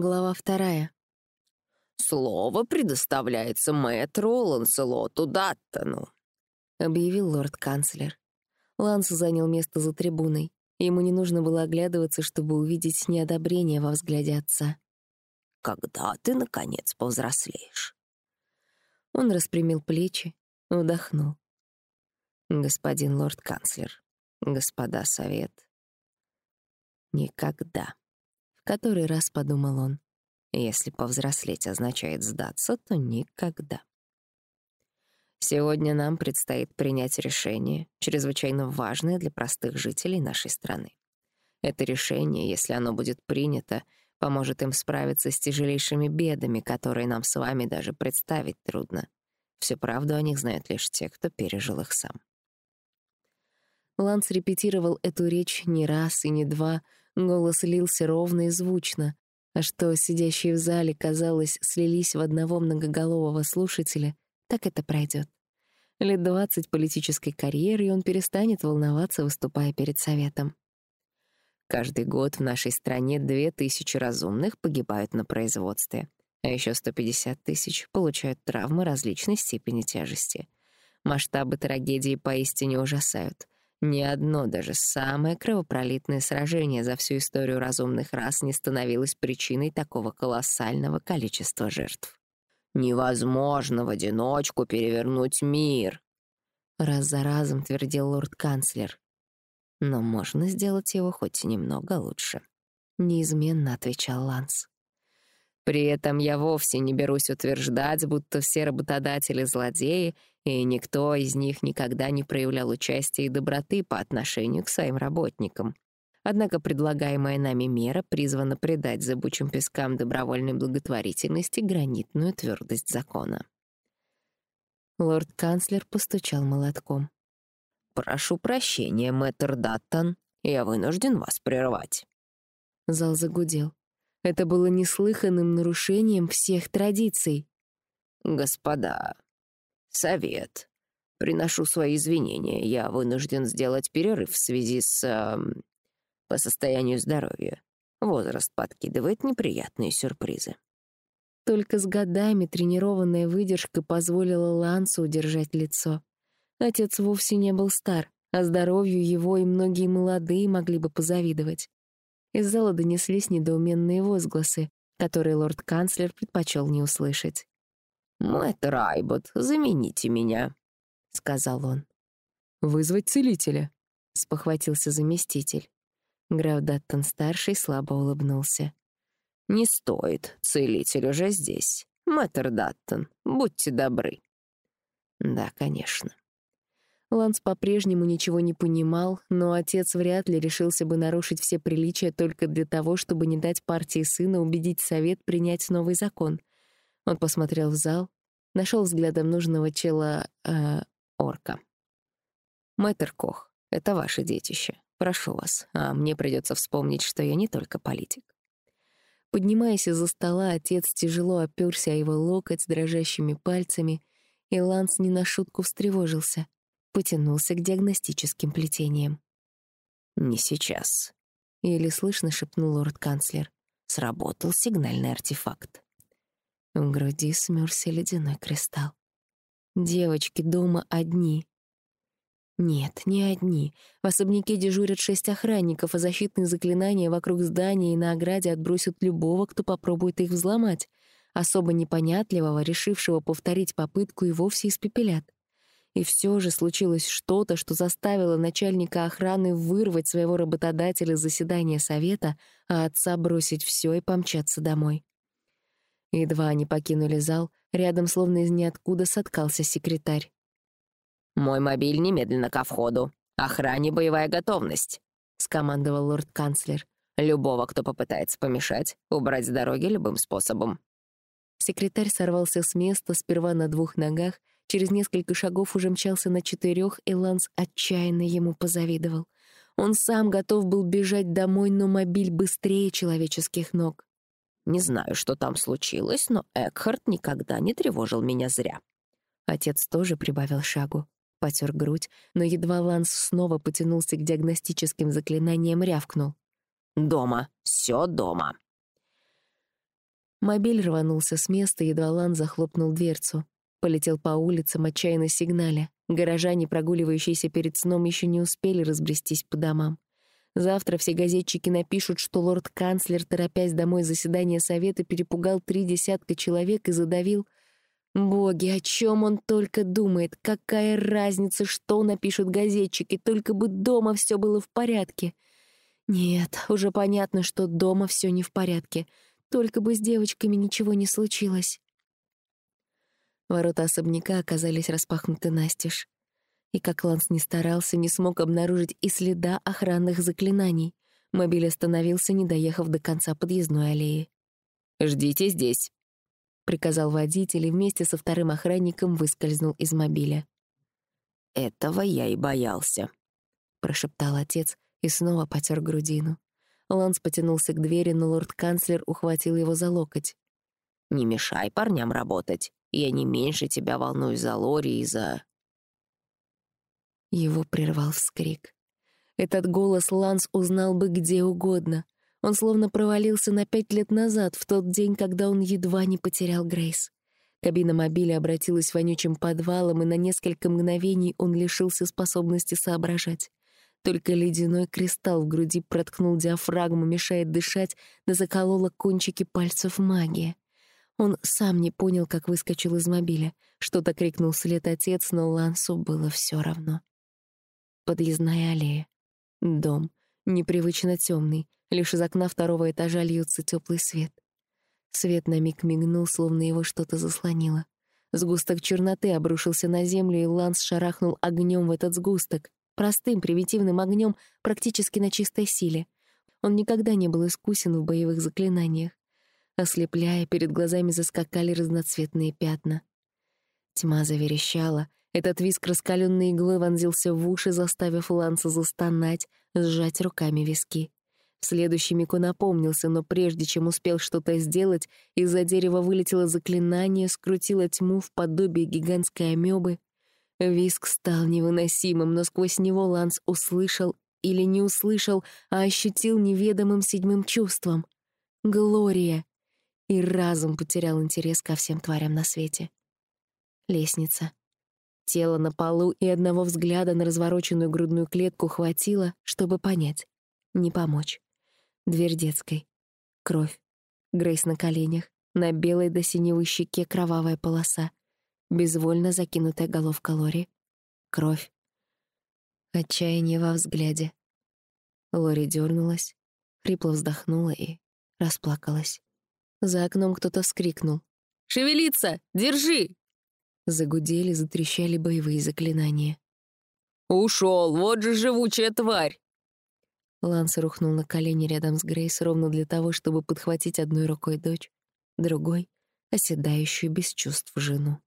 Глава вторая. «Слово предоставляется мэтру Ланселоту Даттону», — объявил лорд-канцлер. Ланс занял место за трибуной. Ему не нужно было оглядываться, чтобы увидеть неодобрение во взгляде отца. «Когда ты, наконец, повзрослеешь?» Он распрямил плечи, вдохнул. «Господин лорд-канцлер, господа совет, никогда». Который раз подумал он. Если повзрослеть означает сдаться, то никогда. Сегодня нам предстоит принять решение, чрезвычайно важное для простых жителей нашей страны. Это решение, если оно будет принято, поможет им справиться с тяжелейшими бедами, которые нам с вами даже представить трудно. Всю правду о них знают лишь те, кто пережил их сам. Ланс репетировал эту речь не раз и не два, Голос лился ровно и звучно, а что сидящие в зале, казалось, слились в одного многоголового слушателя, так это пройдет. Лет двадцать политической карьеры, и он перестанет волноваться, выступая перед Советом. Каждый год в нашей стране две тысячи разумных погибают на производстве, а еще 150 тысяч получают травмы различной степени тяжести. Масштабы трагедии поистине ужасают. Ни одно, даже самое кровопролитное сражение за всю историю разумных рас не становилось причиной такого колоссального количества жертв. «Невозможно в одиночку перевернуть мир», — раз за разом твердил лорд-канцлер. «Но можно сделать его хоть немного лучше», — неизменно отвечал Ланс. При этом я вовсе не берусь утверждать, будто все работодатели — злодеи, и никто из них никогда не проявлял участия и доброты по отношению к своим работникам. Однако предлагаемая нами мера призвана придать зыбучим пескам добровольной благотворительности гранитную твердость закона. Лорд-канцлер постучал молотком. «Прошу прощения, мэтр Даттон, я вынужден вас прервать». Зал загудел. Это было неслыханным нарушением всех традиций. «Господа, совет. Приношу свои извинения. Я вынужден сделать перерыв в связи с... Э, по состоянию здоровья. Возраст подкидывает неприятные сюрпризы». Только с годами тренированная выдержка позволила Лансу удержать лицо. Отец вовсе не был стар, а здоровью его и многие молодые могли бы позавидовать. Из зала донеслись недоуменные возгласы, которые лорд-канцлер предпочел не услышать. «Мэтт Райбот, замените меня», — сказал он. «Вызвать целителя», — спохватился заместитель. Граф Даттон-старший слабо улыбнулся. «Не стоит, целитель уже здесь. Мэтр Даттон, будьте добры». «Да, конечно». Ланс по-прежнему ничего не понимал, но отец вряд ли решился бы нарушить все приличия только для того, чтобы не дать партии сына убедить совет принять новый закон. Он посмотрел в зал, нашел взглядом нужного чела... Э, орка. «Мэтр Кох, это ваше детище. Прошу вас, а мне придется вспомнить, что я не только политик». Поднимаясь из-за стола, отец тяжело оперся о его локоть дрожащими пальцами, и Ланс не на шутку встревожился — потянулся к диагностическим плетениям. «Не сейчас», — еле слышно шепнул лорд-канцлер. Сработал сигнальный артефакт. В груди смёрся ледяной кристалл. Девочки дома одни. Нет, не одни. В особняке дежурят шесть охранников, а защитные заклинания вокруг здания и на ограде отбросят любого, кто попробует их взломать. Особо непонятливого, решившего повторить попытку, и вовсе испепелят. И все же случилось что-то, что заставило начальника охраны вырвать своего работодателя с заседания совета, а отца бросить все и помчаться домой. Едва они покинули зал, рядом словно из ниоткуда соткался секретарь. «Мой мобиль немедленно ко входу. Охране боевая готовность», — скомандовал лорд-канцлер. «Любого, кто попытается помешать, убрать с дороги любым способом». Секретарь сорвался с места сперва на двух ногах, Через несколько шагов уже мчался на четырех, и Ланс отчаянно ему позавидовал. Он сам готов был бежать домой, но мобиль быстрее человеческих ног. «Не знаю, что там случилось, но Экхард никогда не тревожил меня зря». Отец тоже прибавил шагу, потер грудь, но едва Ланс снова потянулся к диагностическим заклинаниям, рявкнул. «Дома, все дома». Мобиль рванулся с места, едва Лан захлопнул дверцу. Полетел по улицам, отчаянно сигналя. Горожане, прогуливающиеся перед сном, еще не успели разбрестись по домам. Завтра все газетчики напишут, что лорд-канцлер, торопясь домой заседания совета, перепугал три десятка человек и задавил... Боги, о чем он только думает? Какая разница, что напишут газетчики, только бы дома все было в порядке. Нет, уже понятно, что дома все не в порядке. Только бы с девочками ничего не случилось. Ворота особняка оказались распахнуты настежь. И как Ланс не старался, не смог обнаружить и следа охранных заклинаний. Мобиль остановился, не доехав до конца подъездной аллеи. «Ждите здесь», — приказал водитель и вместе со вторым охранником выскользнул из мобиля. «Этого я и боялся», — прошептал отец и снова потер грудину. Ланс потянулся к двери, но лорд-канцлер ухватил его за локоть. «Не мешай парням работать. Я не меньше тебя волнуюсь за Лори и за...» Его прервал вскрик. Этот голос Ланс узнал бы где угодно. Он словно провалился на пять лет назад, в тот день, когда он едва не потерял Грейс. Кабина мобиля обратилась вонючим подвалом, и на несколько мгновений он лишился способности соображать. Только ледяной кристалл в груди проткнул диафрагму, мешает дышать, да заколола кончики пальцев магия. Он сам не понял, как выскочил из мобиля. Что-то крикнул вслед отец, но Лансу было все равно. Подъездная аллея. Дом. Непривычно темный. Лишь из окна второго этажа льется теплый свет. Свет на миг мигнул, словно его что-то заслонило. Сгусток черноты обрушился на землю, и Ланс шарахнул огнем в этот сгусток. Простым, примитивным огнем, практически на чистой силе. Он никогда не был искусен в боевых заклинаниях. Ослепляя, перед глазами заскакали разноцветные пятна. Тьма заверещала — этот виск раскаленной иглой вонзился в уши, заставив Ланса застонать, сжать руками виски. В следующий миг он опомнился, но прежде чем успел что-то сделать, из-за дерева вылетело заклинание, скрутило тьму в подобие гигантской амебы. Виск стал невыносимым, но сквозь него Ланс услышал или не услышал, а ощутил неведомым седьмым чувством. Глория! И разум потерял интерес ко всем тварям на свете. Лестница. Тело на полу и одного взгляда на развороченную грудную клетку хватило, чтобы понять. Не помочь. Дверь детской. Кровь. Грейс на коленях. На белой до синевой щеке кровавая полоса. Безвольно закинутая головка Лори. Кровь. Отчаяние во взгляде. Лори дернулась, хрипло вздохнула и расплакалась. За окном кто-то вскрикнул. «Шевелиться! Держи!» Загудели, затрещали боевые заклинания. «Ушел! Вот же живучая тварь!» Ланс рухнул на колени рядом с Грейс ровно для того, чтобы подхватить одной рукой дочь, другой — оседающую без чувств жену.